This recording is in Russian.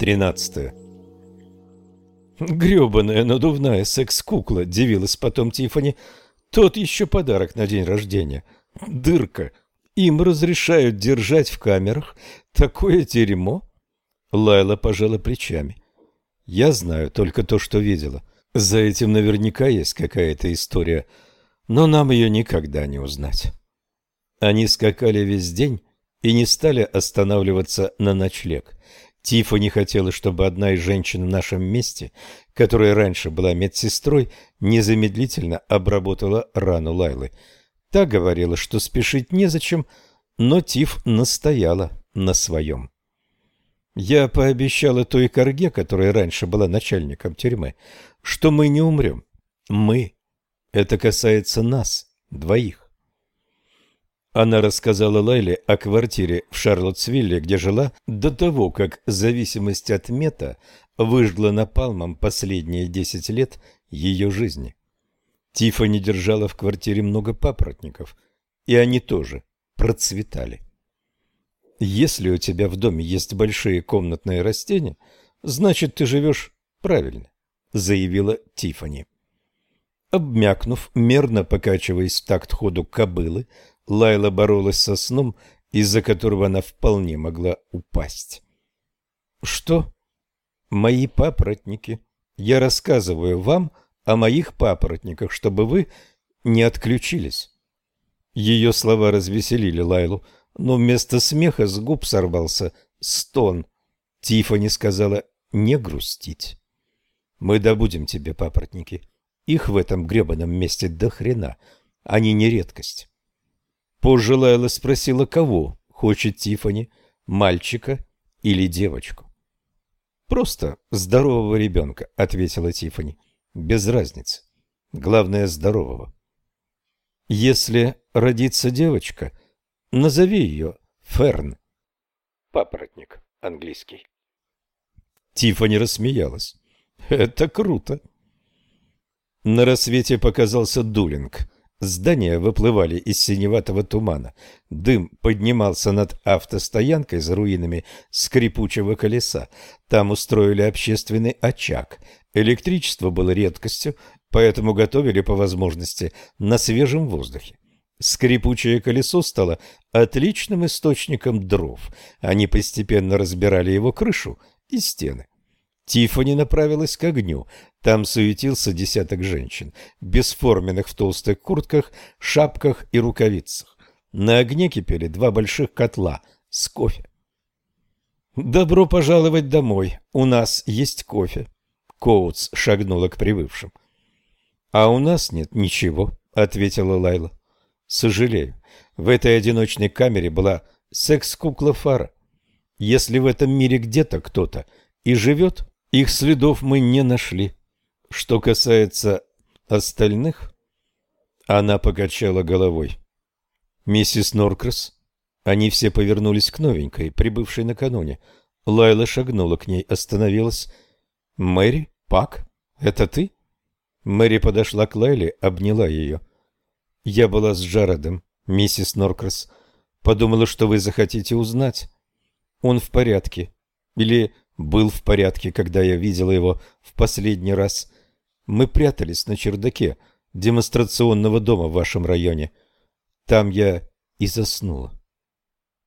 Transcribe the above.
13. Грёбаная надувная секс-кукла, дивилась потом Тифани. Тот еще подарок на день рождения. Дырка. Им разрешают держать в камерах такое дерьмо? Лайла пожала плечами. Я знаю только то, что видела. За этим наверняка есть какая-то история, но нам ее никогда не узнать. Они скакали весь день и не стали останавливаться на ночлег. Тифа не хотела, чтобы одна из женщин в нашем месте, которая раньше была медсестрой, незамедлительно обработала рану Лайлы. Та говорила, что спешить незачем, но Тиф настояла на своем. Я пообещала той корге, которая раньше была начальником тюрьмы, что мы не умрем. Мы. Это касается нас, двоих. Она рассказала Лайле о квартире в Шарлоттсвилле, где жила до того, как зависимость от мета выжгла напалмом последние десять лет ее жизни. Тиффани держала в квартире много папоротников, и они тоже процветали. Если у тебя в доме есть большие комнатные растения, значит, ты живешь правильно, заявила Тиффани. Обмякнув, мерно покачиваясь в такт ходу кобылы, Лайла боролась со сном, из-за которого она вполне могла упасть. «Что?» «Мои папоротники. Я рассказываю вам о моих папоротниках, чтобы вы не отключились». Ее слова развеселили Лайлу, но вместо смеха с губ сорвался стон. Тиффани сказала «не грустить». «Мы добудем тебе папоротники. Их в этом гребаном месте до хрена. Они не редкость». Позже Лайла спросила, кого хочет Тифани, мальчика или девочку. Просто здорового ребенка, ответила Тифани. Без разницы. Главное здорового. Если родится девочка, назови ее Ферн. Папоротник английский. Тифани рассмеялась. Это круто. На рассвете показался Дулинг. Здания выплывали из синеватого тумана. Дым поднимался над автостоянкой за руинами скрипучего колеса. Там устроили общественный очаг. Электричество было редкостью, поэтому готовили по возможности на свежем воздухе. Скрипучее колесо стало отличным источником дров. Они постепенно разбирали его крышу и стены. Тиффани направилась к огню. Там суетился десяток женщин, бесформенных в толстых куртках, шапках и рукавицах. На огне кипели два больших котла с кофе. «Добро пожаловать домой. У нас есть кофе». Коутс шагнула к прибывшим. «А у нас нет ничего», — ответила Лайла. «Сожалею. В этой одиночной камере была секс-кукла Фара. Если в этом мире где-то кто-то и живет, их следов мы не нашли. Что касается остальных, она покачала головой. Миссис Норкрас, они все повернулись к новенькой, прибывшей накануне. Лайла шагнула к ней, остановилась. Мэри, Пак, это ты? Мэри подошла к Лайле, обняла ее. Я была с Джаредом, миссис Норкрас. Подумала, что вы захотите узнать. Он в порядке. Или был в порядке, когда я видела его в последний раз. Мы прятались на чердаке демонстрационного дома в вашем районе. Там я и заснула.